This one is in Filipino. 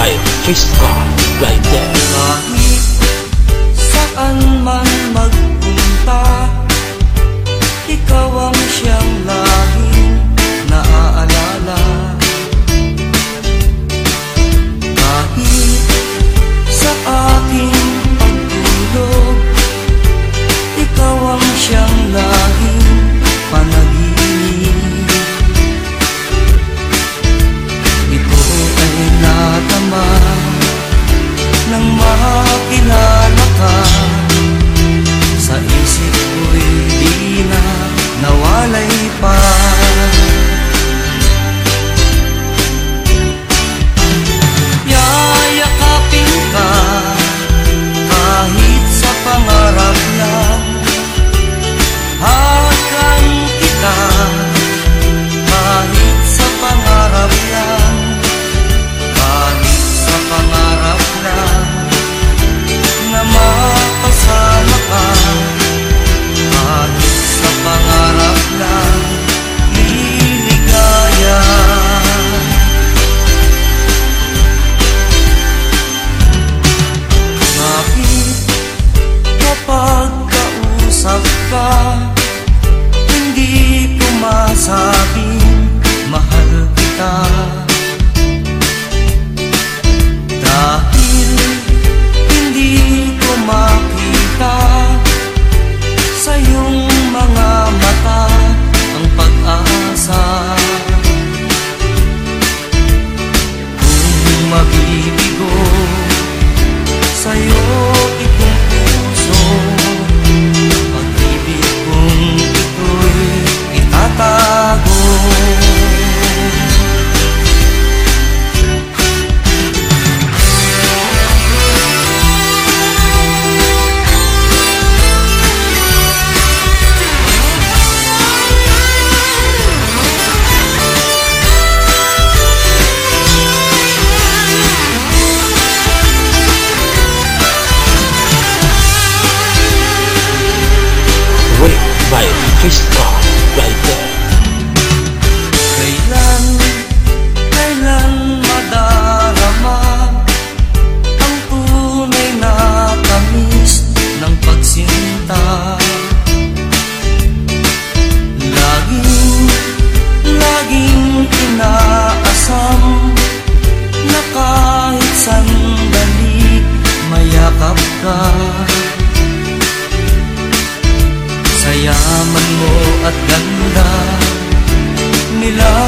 like, praise God, right there. Krista right there. Kailan, kailan madarama ang tunay na tamis ng pagsinta? Laging, laging inaasam na kahit sandali mayakap ka. at ganda nila.